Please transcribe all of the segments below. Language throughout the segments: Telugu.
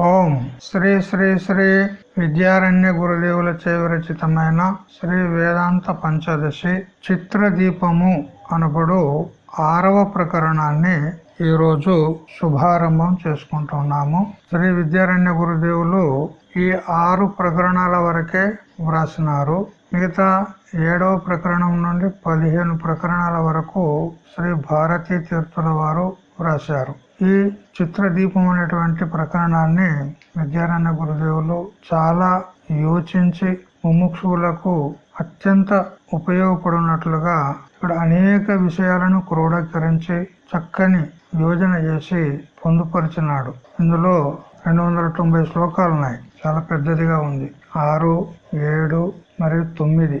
ఓం శ్రీ శ్రీ శ్రీ విద్యారణ్య గురుదేవుల విరచితమైన శ్రీ వేదాంత పంచదశి చిత్రదీపము అనబడు ఆరవ ప్రకరణాన్ని ఈరోజు శుభారంభం చేసుకుంటున్నాము. శ్రీ విద్యారణ్య గురుదేవులు ఈ ఆరు ప్రకరణాల వరకే వ్రాసినారు. మిగతా ఏడవ ప్రకరణం నుండి పదిహేను ప్రకరణాల వరకు శ్రీ భారతీ తీర్థుల వారు వ్రాశారు. ఈ చిత్రదీపం అనేటువంటి ప్రకరణాన్ని విద్యారాయణ గురుదేవులు చాలా యోచించి ముముక్షువులకు అత్యంత ఉపయోగపడినట్లుగా ఇక్కడ అనేక విషయాలను క్రోడీకరించి చక్కని యోజన చేసి పొందుపరిచినాడు. ఇందులో రెండు వందల తొంభై శ్లోకాలు ఉన్నాయి. చాలా పెద్దదిగా ఉంది. ఆరు ఏడు మరియు తొమ్మిది.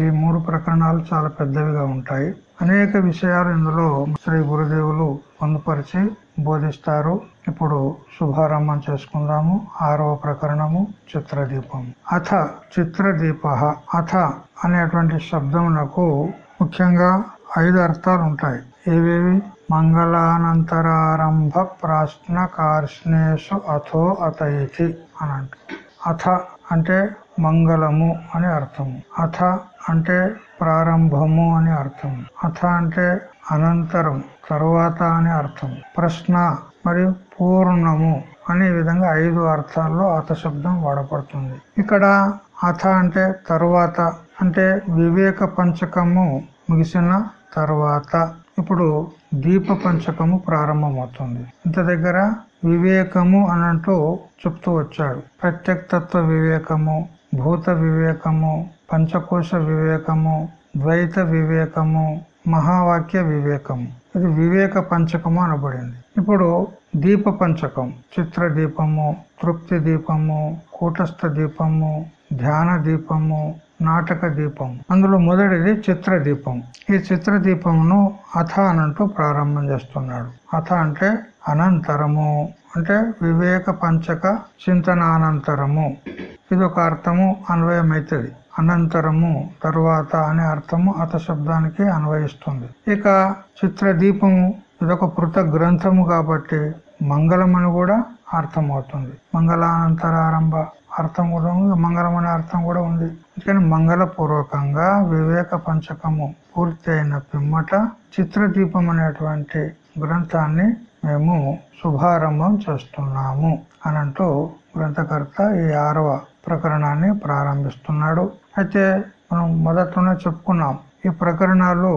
ఈ మూడు ప్రకరణాలు చాలా పెద్దవిగా ఉంటాయి. అనేక విషయాలు ఇందులో శ్రీ గురుదేవులు పొందుపరిచి బోధిస్తారు. ఇప్పుడు శుభారంభం చేసుకుందాము. ఆరవ ప్రకరణము చిత్రదీపం. అథ చిత్రదీప. అథ అనేటువంటి శబ్దమునకు ముఖ్యంగా ఐదు అర్థాలు ఉంటాయి ఏవేవి? మంగళానంతరారంభ ప్రాశ్న కార్ష్ణేషు అథో అతయితి అని అంట అథ అంటే మంగళము అని అర్థం అథ అంటే ప్రారంభము అని అర్థం అథ అంటే అనంతరం తరువాత అని అర్థం ప్రశ్న మరియు పూర్ణము అనే విధంగా ఐదు అర్థాల్లో అథ శబ్దం వాడబడుతుంది. ఇక్కడ అథ అంటే తరువాత అంటే వివేక పంచకము ముగిసిన తర్వాత. ఇప్పుడు దీప పంచకము ప్రారంభమవుతుంది. ఇంత దగ్గర వివేకము అనంటూ చెప్తూ వచ్చాడు. ప్రత్యక్తత్వ వివేకము భూత వివేకము పంచకోశ వివేకము ద్వైత వివేకము మహావాక్య వివేకము. ఇది వివేక పంచకము అనబడింది. ఇప్పుడు దీప పంచకం చిత్ర దీపము తృప్తి దీపము కూటస్థ దీపము ధ్యాన దీపము నాటక దీపం. అందులో మొదటిది చిత్ర దీపం ఈ చిత్ర దీపమును అథ అనంటూ ప్రారంభం చేస్తున్నాడు. అథ అంటే అనంతరము అంటే వివేక పంచక చింతనానంతరము. ఇది ఒక అర్థము అన్వయమైతుంది. అనంతరము తరువాత అనే అర్థము అత శబ్దానికి అన్వయిస్తుంది. ఇక చిత్ర దీపము ఇదొక పృత గ్రంథము కాబట్టి మంగళం అని కూడా అర్థమవుతుంది. మంగళానంతరారంభ అర్థం కూడా ఉంది మంగళం అనే అర్థం కూడా ఉంది. అందుకని మంగళపూర్వకంగా వివేక పంచకము పూర్తి అయిన పిమ్మట చిత్రదీపం అనేటువంటి గ్రంథాన్ని మేము శుభారంభం చేస్తున్నాము అనంటూ గ్రంథకర్త ఈ ఆరవ ప్రకరణాన్ని ప్రారంభిస్తున్నాడు. అయితే మనం మొదట్లోనే చెప్పుకున్నాం ఈ ప్రకరణాలు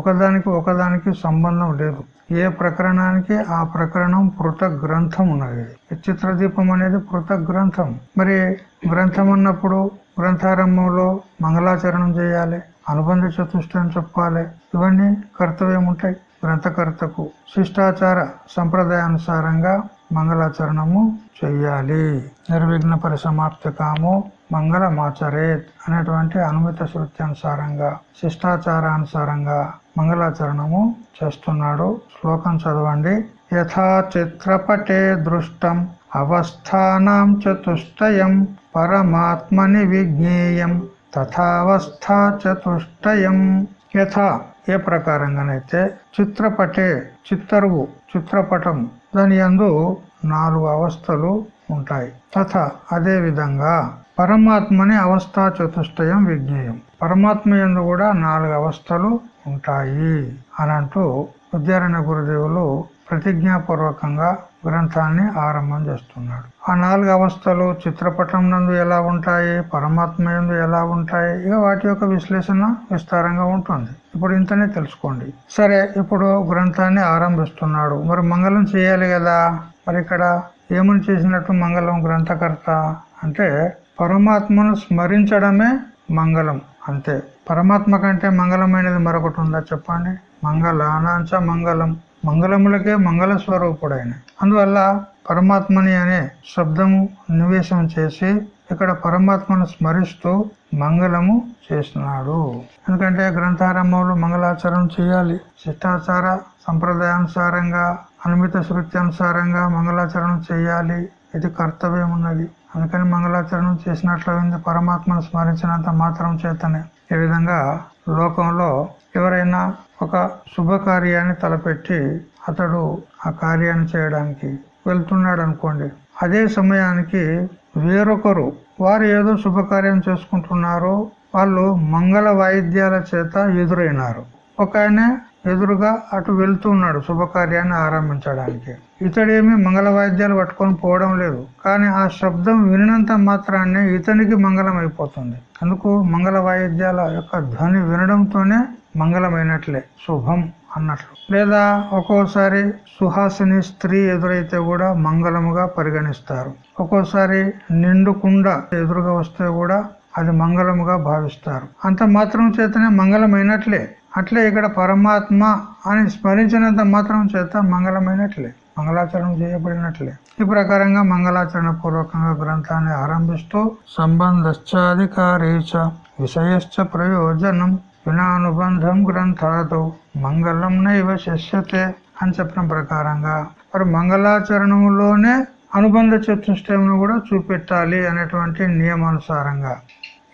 ఒకదానికి ఒకదానికి సంబంధం లేదు. ఏ ప్రకరణానికి ఆ ప్రకరణం పృథక్ గ్రంథం ఉన్నది? చిత్రదీపం అనేది పృథక్ గ్రంథం. మరి గ్రంథం అన్నప్పుడు గ్రంథారంభంలో మంగళాచరణం చేయాలి అనుబంధ చతుష్టయం చెప్పాలి ఇవన్నీ కర్తవ్యం ఉంటాయి గ్రంథకర్తకు శిష్టాచార సంప్రదాయానుసారంగా మంగళాచరణము చెయ్యాలి. నిర్విఘ్న పరిసమాప్తి కాము మంగళమాచరేత్ అనేటువంటి అనుమిత శృత్యానుసారంగా శిష్టాచారానుసారంగా మంగళాచరణము చేస్తున్నాడు. శ్లోకం చదవండి. యథా చిత్రపటే దృష్టం అవస్థానం చతుష్టయం పరమాత్మని విజ్ఞేయం తథావస్థా చతుష్టయం. యథా ఏ ప్రకారంగానైతే చిత్రపటే చిత్తరువు చిత్రపటం దాని యందు నాలుగు అవస్థలు ఉంటాయి. తథ అదే విధంగా పరమాత్మని అవస్థా చతుష్టయం విజ్ఞేయం. పరమాత్మ ఎందు కూడా నాలుగు అవస్థలు ఉంటాయి అని అంటూ ఉద్యారణ గురుదేవులు ప్రతిజ్ఞాపూర్వకంగా గ్రంథాన్ని ఆరంభం చేస్తున్నాడు. ఆ నాలుగు అవస్థలు చిత్రపటం నందు ఎలా ఉంటాయి పరమాత్మ ఎందు ఎలా ఉంటాయి ఇక వాటి యొక్క విశ్లేషణ విస్తారంగా ఉంటుంది. ఇప్పుడు ఇంతనే తెలుసుకోండి. సరే ఇప్పుడు గ్రంథాన్ని ఆరంభిస్తున్నాడు. మరి మంగళం చేయాలి కదా? మరి ఇక్కడ ఏమని చేసినట్టు మంగళం గ్రంథకర్త అంటే పరమాత్మను స్మరించడమే మంగళం. అంతే. పరమాత్మ కంటే మంగళమైనది మరొకటి ఉందా చెప్పండి? మంగళానాంచ మంగళం. మంగళములకే మంగళ స్వరూపుడైన అందువల్ల పరమాత్మని అనే శబ్దము నివేశం చేసి ఇక్కడ పరమాత్మను స్మరిస్తూ మంగళము చేసినాడు ఎందుకంటే గ్రంథారంభంలో మంగళాచరణ చేయాలి. శిష్టాచార సంప్రదాయానుసారంగా అనుమిత శృత్యానుసారంగా అనుసారంగా మంగళాచరణం చేయాలి. ఇది కర్తవ్యం ఉన్నది. అందుకని మంగళాచరణం చేసినట్లయింది పరమాత్మను స్మరించినంత మాత్రం చేతనే. ఈ విధంగా లోకంలో ఎవరైనా ఒక శుభకార్యాన్ని తలపెట్టి అతడు ఆ కార్యాన్ని చేయడానికి వెళ్తున్నాడు అనుకోండి అదే సమయానికి వేరొకరు వారు ఏదో శుభకార్యం చేసుకుంటున్నారు వాళ్ళు మంగళ వాయిద్యాల చేత ఎదురైనారు. ఒక ఆయన ఎదురుగా అటు వెళ్తున్నాడు శుభకార్యాన్ని ఆరంభించడానికి. ఇతడేమి మంగళ వాయిద్యాలు పట్టుకొని పోవడం లేదు. కానీ ఆ శబ్దం వినినంత మాత్రాన్నే ఇతనికి మంగళం అయిపోతుంది అందుకు మంగళ వాయిద్యాల యొక్క ధ్వని వినడంతోనే మంగళమైనట్లే శుభం అన్నట్లు. లేదా ఒక్కోసారి సుహాసిని స్త్రీ ఎదురైతే కూడా మంగళముగా పరిగణిస్తారు. ఒక్కోసారి నిండుకుండా ఎదురుగా వస్తే కూడా అది మంగళముగా భావిస్తారు. అంత మాత్రం చేతనే మంగళమైనట్లే. అట్లే ఇక్కడ పరమాత్మ అని స్మరించినంత మాత్రం చేత మంగళమైనట్లే మంగళాచరణం చేయబడినట్లే. ఈ ప్రకారంగా మంగళాచరణ పూర్వకంగా గ్రంథాన్ని ఆరంభిస్తూ సంబంధశ్చాధికారీ విషయశ్చ ప్రయోజనం వినానుబంధం గ్రంథాదు మంగళం నైవ శిష్యతే అని చెప్పిన ప్రకారంగా. మరి మంగళాచరణంలోనే అనుబంధ చతుష్టయంను కూడా చూపెట్టాలి అనేటువంటి నియమానుసారంగా.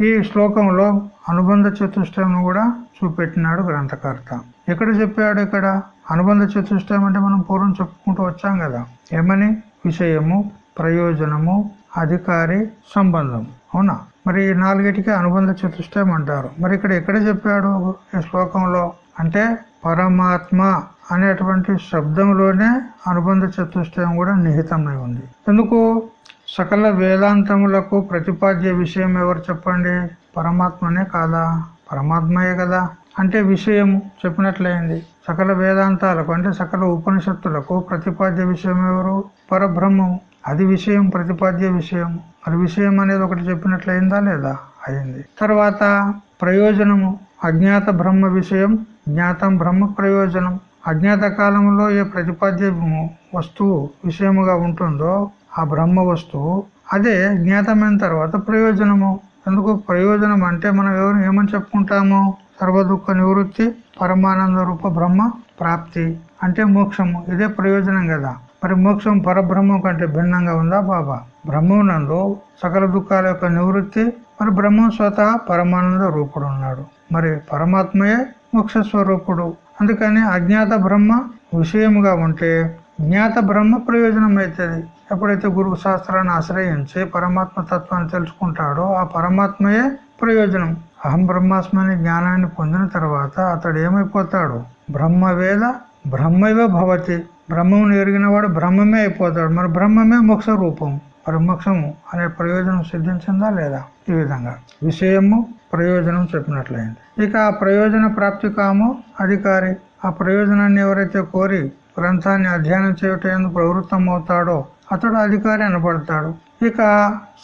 ఈ శ్లోకంలో అనుబంధ చతుష్టయం కూడా చూపెట్టినాడు గ్రంథకర్త. ఎక్కడ చెప్పాడు ఇక్కడ? అనుబంధ చతుష్టయం అంటే మనం పూర్వం చెప్పుకుంటూ వచ్చాం కదా. ఏమని? విషయము ప్రయోజనము అధికారి సంబంధం. అవునా? మరి ఈ నాలుగిటికి అనుబంధ చతుష్టయం అంటారు. మరి ఇక్కడ ఎక్కడ చెప్పాడు ఈ శ్లోకంలో? అంటే పరమాత్మ అనేటువంటి శబ్దంలోనే అనుబంధ చతుష్టయం కూడా నిహితమై ఉంది. ఎందుకు? సకల వేదాంతములకు ప్రతిపాద్య విషయం ఎవరు చెప్పండి? పరమాత్మనే కాదా? పరమాత్మయే కదా? అంటే విషయము చెప్పినట్లయింది. సకల వేదాంతాలకు అంటే సకల ఉపనిషత్తులకు ప్రతిపాద్య విషయం ఎవరు? పరబ్రహ్మము. అది విషయం ప్రతిపాద్య విషయం మరి విషయం అనేది ఒకటి చెప్పినట్లయిందా లేదా? అయింది. తర్వాత ప్రయోజనము. అజ్ఞాత బ్రహ్మ విషయం జ్ఞాతం బ్రహ్మ ప్రయోజనం. అజ్ఞాత కాలంలో ఏ ప్రతిపాద్యము వస్తువు విషయముగా ఉంటుందో ఆ బ్రహ్మ వస్తువు అదే జ్ఞాతమైన తర్వాత ప్రయోజనము. ఎందుకు ప్రయోజనం అంటే మనం ఎవరు ఏమని చెప్పుకుంటాము సర్వదుఃఖ నివృత్తి పరమానంద రూప బ్రహ్మ ప్రాప్తి అంటే మోక్షము. ఇదే ప్రయోజనం కదా. మరి మోక్షం పరబ్రహ్మం కంటే భిన్నంగా ఉందా బాబా? బ్రహ్మనందు సకల దుఃఖాల యొక్క నివృత్తి మరి బ్రహ్మం స్వతహ పరమానంద రూపుడు ఉన్నాడు. మరి పరమాత్మయే మోక్ష స్వరూపుడు. అందుకని అజ్ఞాత బ్రహ్మ విషయముగా ఉంటే జ్ఞాత బ్రహ్మ ప్రయోజనం అవుతుంది ఎప్పుడైతే గురువు శాస్త్రాన్ని ఆశ్రయించి పరమాత్మ తత్వాన్ని తెలుసుకుంటాడో ఆ పరమాత్మయే ప్రయోజనం. అహం బ్రహ్మాస్మని జ్ఞానాన్ని పొందిన తర్వాత అతడు ఏమైపోతాడు? బ్రహ్మవేద బ్రహ్మవే భవతి. బ్రహ్మమును ఎరిగిన వాడు బ్రహ్మమే అయిపోతాడు. మరి బ్రహ్మమే మోక్ష రూపం. మరి మోక్షము అనే ప్రయోజనం సిద్ధించిందా లేదా? ఈ విధంగా. విషయము ప్రయోజనం చెప్పినట్లయింది. ఇక ఆ ప్రయోజన ప్రాప్తి కాము అధికారి. ఆ ప్రయోజనాన్ని ఎవరైతే కోరి గ్రంథాన్ని అధ్యయనం చేయటం ప్రవృత్తం అవుతాడో అతడు అధికారి అనబడతాడు. ఇక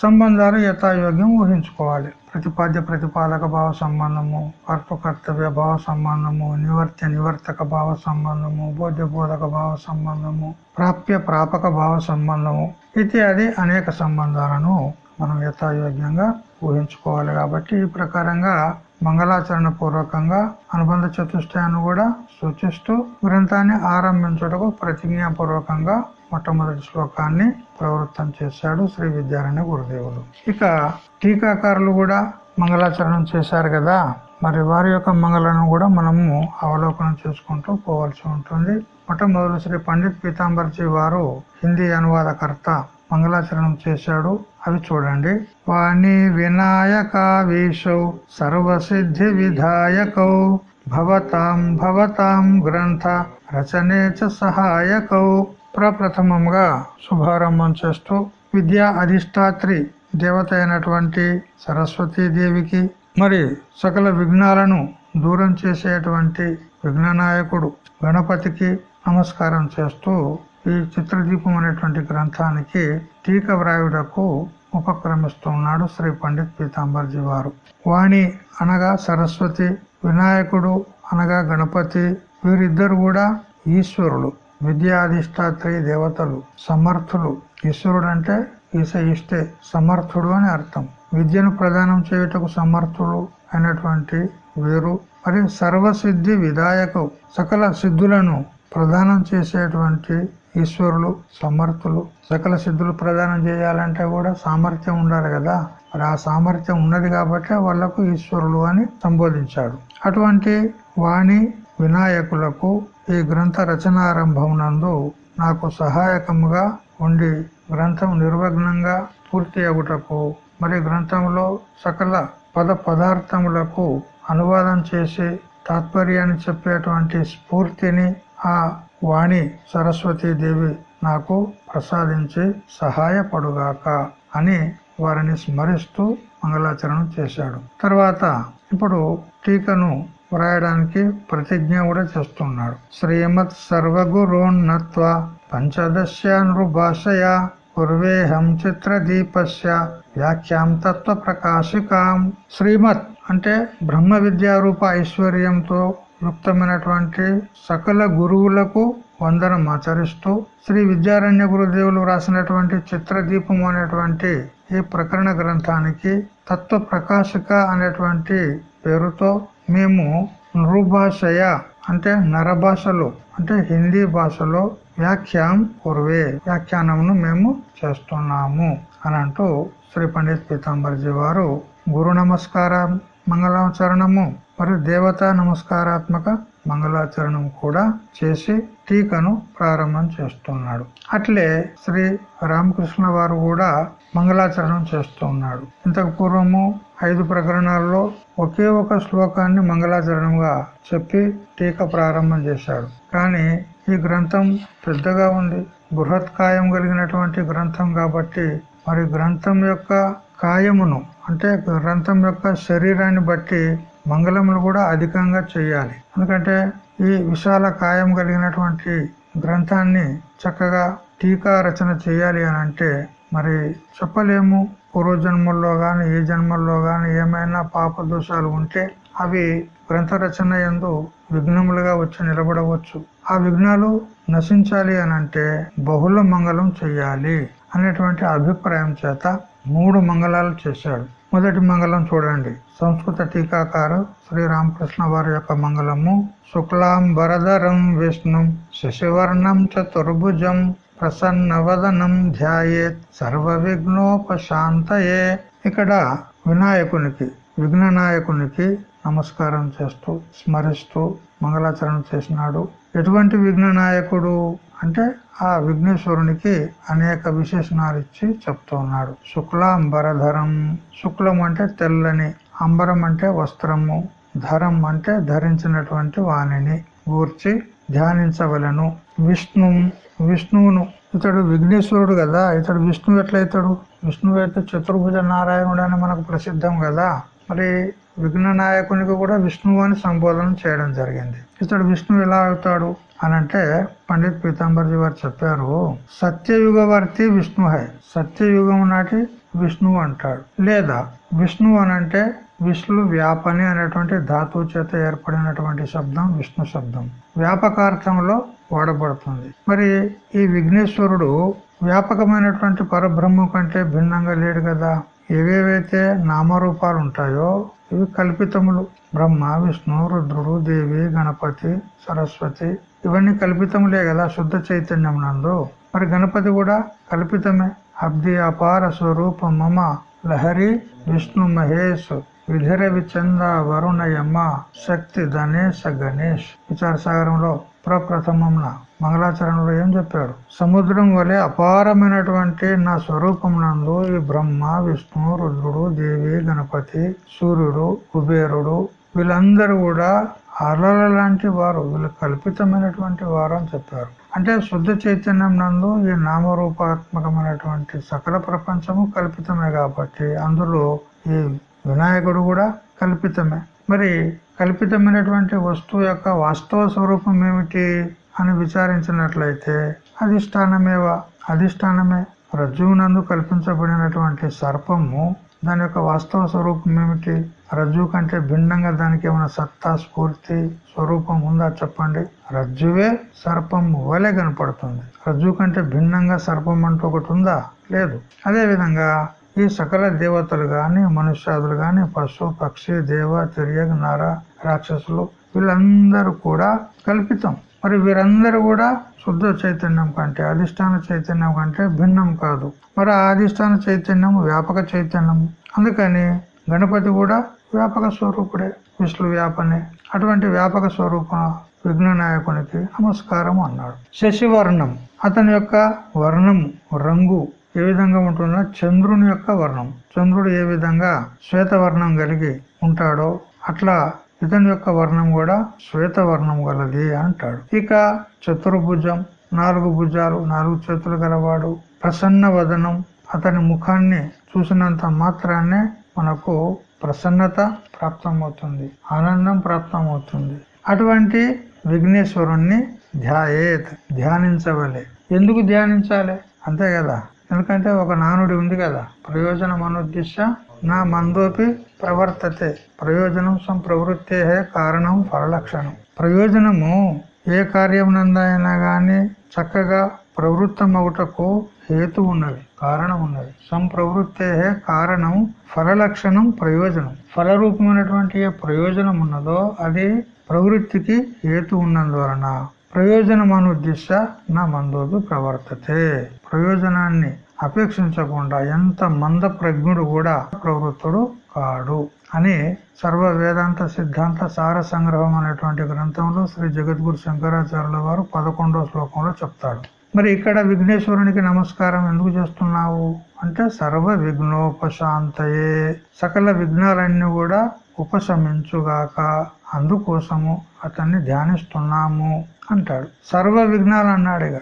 సంబంధాలు యథాయోగ్యం ఊహించుకోవాలి. ప్రతిపాద్య ప్రతిపాదక భావ సంబంధము కర్త కర్తవ్య భావ సంబంధము నివర్త్య నివర్తక భావ సంబంధము బోధ్య బోధక భావ సంబంధము ప్రాప్య ప్రాపక భావ సంబంధము ఇత్యాది అనేక సంబంధాలను మనం యథాయోగ్యంగా ఊహించుకోవాలి. కాబట్టి ఈ ప్రకారంగా మంగళాచరణ పూర్వకంగా అనుబంధ చతుష్టయాన్ని కూడా సూచిస్తూ గ్రంథాన్ని ఆరంభించుటకు ప్రతిజ్ఞాపూర్వకంగా మొట్టమొదటి శ్లోకాన్ని ప్రవృత్తం చేశాడు శ్రీ విద్యారాయణ గురుదేవులు. ఇక టీకాకారులు కూడా మంగళాచరణం చేశారు కదా మరి వారి యొక్క మంగళను కూడా మనము అవలోకనం చేసుకుంటూ పోవాల్సి ఉంటుంది. మొట్టమొదటి శ్రీ పండిత్ పీతాంబర్జీ వారు హిందీ అనువాదకర్త మంగళాచరణం చేశాడు. అవి చూడండి. వాణి వినాయకావేశౌ సర్వసిద్ధి విధాయకౌ భవతాం భవతాం గ్రంథ రచనే చ సహాయకౌ ప్రప్రథమంగా శుభారంభం చేస్తూ విద్యా అధిష్టాత్రి దేవత అయినటువంటి దేవికి మరి సకల విఘ్నాలను దూరం చేసేటువంటి విఘ్ననాయకుడు గణపతికి నమస్కారం చేస్తూ ఈ చిత్రదీపం అనేటువంటి గ్రంథానికి టీక వ్రాయుడకు ఉపక్రమిస్తున్నాడు శ్రీ పండిత్ పీతాంబర్జీ వారు. వాణి అనగా సరస్వతి వినాయకుడు అనగా గణపతి వీరిద్దరు కూడా ఈశ్వరులు విద్యాధిష్టాత్రి దేవతలు సమర్థులు. ఈశ్వరుడు అంటే ఈశ ఇష్టే సమర్థుడు అని అర్థం. విద్యను ప్రదానం చేయుటకు సమర్థుడు అయినటువంటి వీరు మరి సర్వసిద్ధి విధాయకు సకల సిద్ధులను ప్రదానం చేసేటువంటి ఈశ్వరులు సమర్థులు సకల సిద్ధులు ప్రదానం చేయాలంటే కూడా సామర్థ్యం ఉండాలి కదా. మరి ఆ సామర్థ్యం ఉన్నది కాబట్టి వాళ్ళకు ఈశ్వరులు అని సంబోధించాడు. అటువంటి వాణి వినాయకులకు ఈ గ్రంథ రచనారంభం నందు నాకు సహాయకముగా ఉండి గ్రంథం నిర్వగ్నంగా పూర్తి అగుటకు మరి గ్రంథంలో సకల పద పదార్థములకు అనువాదం చేసి తాత్పర్యాన్ని చెప్పేటువంటి స్ఫూర్తిని ఆ వాణి దేవి నాకు ప్రసాదించి సహాయపడుగాక అని వారిని స్మరిస్తూ మంగళాచరణం చేశాడు. తర్వాత ఇప్పుడు టీకను వ్రాయడానికి ప్రతిజ్ఞ కూడా చేస్తున్నాడు. శ్రీమత్ సర్వగురోన్నత్వ పంచదశ్యానుభాషయ పూర్వేహం చిత్రదీపస్య వ్యాఖ్యాం తత్వ ప్రకాశికాం శ్రీమత్ అంటే బ్రహ్మ విద్యారూప ఐశ్వర్యంతో యుక్తమైనటువంటి సకల గురువులకు వందనం ఆచరిస్తూ శ్రీ విద్యారణ్య గురుదేవులు రాసినటువంటి చిత్రదీపం అనేటువంటి ఈ ప్రకరణ గ్రంథానికి తత్వ ప్రకాశిక అనేటువంటి పేరుతో మేము నృభాషయ అంటే నరభాషలో అంటే హిందీ భాషలో వ్యాఖ్యాం పూర్వే వ్యాఖ్యానమును మేము చేస్తున్నాము అని అంటూ శ్రీ పండిత్ పీతాంబర్జీ వారు గురు నమస్కారం మంగళాచరణము మరియు దేవతా నమస్కారాత్మక మంగళాచరణం కూడా చేసి టీకను ప్రారంభం చేస్తున్నాడు. అట్లే శ్రీ రామకృష్ణ వారు కూడా మంగళాచరణం చేస్తున్నాడు. ఇంతకు పూర్వము ఐదు ప్రకరణాల్లో ఒకే ఒక శ్లోకాన్ని మంగళాచరణంగా చెప్పి టీక ప్రారంభం చేశాడు. కానీ ఈ గ్రంథం పెద్దగా ఉంది. బృహత్ కాయం కలిగినటువంటి గ్రంథం కాబట్టి మరి గ్రంథం యొక్క కాయమును అంటే గ్రంథం యొక్క శరీరాన్ని బట్టి మంగళములు కూడా అధికంగా చేయాలి. ఎందుకంటే ఈ విశాల కాయం కలిగినటువంటి గ్రంథాన్ని చక్కగా టీకా రచన చేయాలి అని అంటే మరి చెప్పలేము. పూర్వజన్మల్లో గాని ఏ జన్మల్లో గాని ఏమైనా పాప దోషాలు ఉంటే అవి గ్రంథ రచన ఎందు విఘ్నములుగా వచ్చి నిలబడవచ్చు. ఆ విఘ్నాలు నశించాలి అని అంటే బహుళ మంగళం చెయ్యాలి అనేటువంటి అభిప్రాయం చేత మూడు మంగళాలు చేశాడు. మొదటి మంగళం చూడండి. సంస్కృత టీకాకారు శ్రీరామకృష్ణ వారి యొక్క మంగళము. శుక్లాం వరదరం విష్ణు శశివర్ణం చతుర్భుజం ప్రసన్నవదనం ధ్యాయేత్ సర్వ విఘ్నోపశాంతయే ఇక్కడ వినాయకునికి విఘ్ననాయకునికి నమస్కారం చేస్తూ స్మరిస్తూ మంగళాచరణ చేసినాడు. ఎటువంటి విఘ్ననాయకుడు అంటే ఆ విఘ్నేశ్వరునికి అనేక విశేషణాలు ఇచ్చి చెప్తూ ఉన్నాడు. శుక్లాంబరధరం శుక్లం అంటే తెల్లని అంబరం అంటే వస్త్రము ధరం అంటే ధరించినటువంటి వాణిని గూర్చి ధ్యానించవలను. విష్ణు విష్ణువును. ఇతడు విఘ్నేశ్వరుడు కదా ఇతడు విష్ణువు ఎట్లయితాడు? విష్ణువు అయితే చతుర్భుజ నారాయణుడు అని మనకు ప్రసిద్ధం కదా మరి విఘ్న నాయకునికి కూడా విష్ణువు అని సంబోధన చేయడం జరిగింది. ఇతడు విష్ణువు ఎలా అవుతాడు అని అంటే పండిత్ పీతాంబర్జీ వారు చెప్పారు సత్యయుగవర్తి విష్ణు హై. సత్యయుగం నాటి విష్ణువు అంటాడు. లేదా విష్ణువు అనంటే విష్ణు వ్యాపని అనేటువంటి ధాతువు చేత ఏర్పడినటువంటి శబ్దం విష్ణు శబ్దం. వ్యాపకార్థంలో వాడబడుతుంది. మరి ఈ విఘ్నేశ్వరుడు వ్యాపకమైనటువంటి పరబ్రహ్మ కంటే భిన్నంగా లేడు కదా. ఏవేవైతే నామరూపాలు ఉంటాయో ఇవి కల్పితములు. బ్రహ్మ విష్ణు రుద్రుడు దేవి గణపతి సరస్వతి ఇవన్నీ కల్పితములే కదా శుద్ధ చైతన్యం నందు. మరి గణపతి కూడా కల్పితమే. అబ్ది అపార స్వరూప మమ లహరి విష్ణు మహేష్. విధిర విచంద వరుణయమ్మ శక్తి ధనేష గణేష్. విచారసాగరంలో ప్రప్రథమంన మంగళాచరణలో ఏం చెప్పాడు? సముద్రం వలె అపారమైనటువంటి నా స్వరూపం నందు ఈ బ్రహ్మ విష్ణు రుద్రుడు దేవి గణపతి సూర్యుడు కుబేరుడు వీళ్ళందరూ కూడా అలల లాంటి వారు వీళ్ళు కల్పితమైనటువంటి వారు అని చెప్పారు. అంటే శుద్ధ చైతన్యం నందు ఈ నామరూపాత్మకమైనటువంటి సకల ప్రపంచము కల్పితమే కాబట్టి అందులో ఈ వినాయకుడు కూడా కల్పితమే. మరి కల్పితమైనటువంటి వస్తువు యొక్క వాస్తవ స్వరూపం ఏమిటి అని విచారించినట్లయితే అధిష్టానమేవా? అధిష్టానమే. రజ్జువునందు కల్పించబడినటువంటి సర్పము దాని యొక్క వాస్తవ స్వరూపం ఏమిటి? రజ్జు కంటే భిన్నంగా దానికి ఏమైనా సత్తా స్ఫూర్తి స్వరూపం ఉందా చెప్పండి? రజ్జువే సర్పం వలె కనపడుతుంది. రజ్జు కంటే భిన్నంగా సర్పం అంటూ ఒకటి ఉందా? లేదు. అదేవిధంగా ఈ సకల దేవతలు గాని మనుష్యాదులు గాని పశు పక్షి దేవ తిరియగ నార రాక్షసులు వీళ్ళందరూ కూడా కల్పితం. మరి వీరందరూ కూడా శుద్ధ చైతన్యం కంటే అధిష్టాన చైతన్యం కంటే భిన్నం కాదు. మరి ఆ అధిష్టాన చైతన్యం వ్యాపక చైతన్యం. అందుకని గణపతి కూడా వ్యాపక స్వరూపుడే విష్ణు వ్యాపనే. అటువంటి వ్యాపక స్వరూప విఘ్న నాయకునికి నమస్కారం అన్నాడు. శశివర్ణం అతని యొక్క వర్ణము రంగు ఏ విధంగా ఉంటుందో చంద్రుని యొక్క వర్ణం. చంద్రుడు ఏ విధంగా శ్వేతవర్ణం కలిగి ఉంటాడో అట్లా ఇతని యొక్క వర్ణం కూడా శ్వేతవర్ణం గలది అంటాడు. ఇక చతుర్భుజం. నాలుగు భుజాలు నాలుగు చేతులు గలవాడు. ప్రసన్న వదనం. అతని ముఖాన్ని చూసినంత మాత్రాన్నే మనకు ప్రసన్నత ప్రాప్తమవుతుంది. ఆనందం ప్రాప్తమవుతుంది. అటువంటి విఘ్నేశ్వరుణ్ణి ధ్యాయేత్. ధ్యానించవలే. ఎందుకు ధ్యానించాలి? అంతే కదా. ఎందుకంటే ఒక నానుడి ఉంది కదా. ప్రయోజనం అనుద్దిశ నా మందోపి ప్రవర్తతే. ప్రయోజనం సంప్రవృత్తే కారణం ఫలలక్షణం. ప్రయోజనము ఏ కార్యం నందైనా గాని చక్కగా ప్రవృత్తమవుటకు హేతు ఉన్నది కారణం ఉన్నది. సంప్రవృత్తే కారణం ఫలలక్షణం ప్రయోజనం. ఫలరూపమైనటువంటి ఏ ప్రయోజనం ఉన్నదో అది ప్రవృత్తికి హేతు ఉన్నందువలన ప్రయోజనం అనుద్దిశ నా మందోపి ప్రవర్తతే. ప్రయోజనాన్ని అపేక్షించకుండా ఎంత మంద ప్రజ్ఞుడు కూడా ప్రవృత్తుడు కాడు అని సర్వ వేదాంత సిద్ధాంత సార సంగ్రహం అనేటువంటి గ్రంథంలో శ్రీ జగద్గురు శంకరాచార్యుల వారు పదకొండవ శ్లోకంలో చెప్తాడు. మరి ఇక్కడ విఘ్నేశ్వరునికి నమస్కారం ఎందుకు చేస్తున్నావు? అంటే సర్వ విఘ్నోపశాంతయే సకల విఘ్నాలన్నీ కూడా ఉపశమించుగాక అందుకోసము అతన్ని ధ్యానిస్తున్నాము అంటాడు. సర్వ విఘ్నాలు అన్నాడు ఇక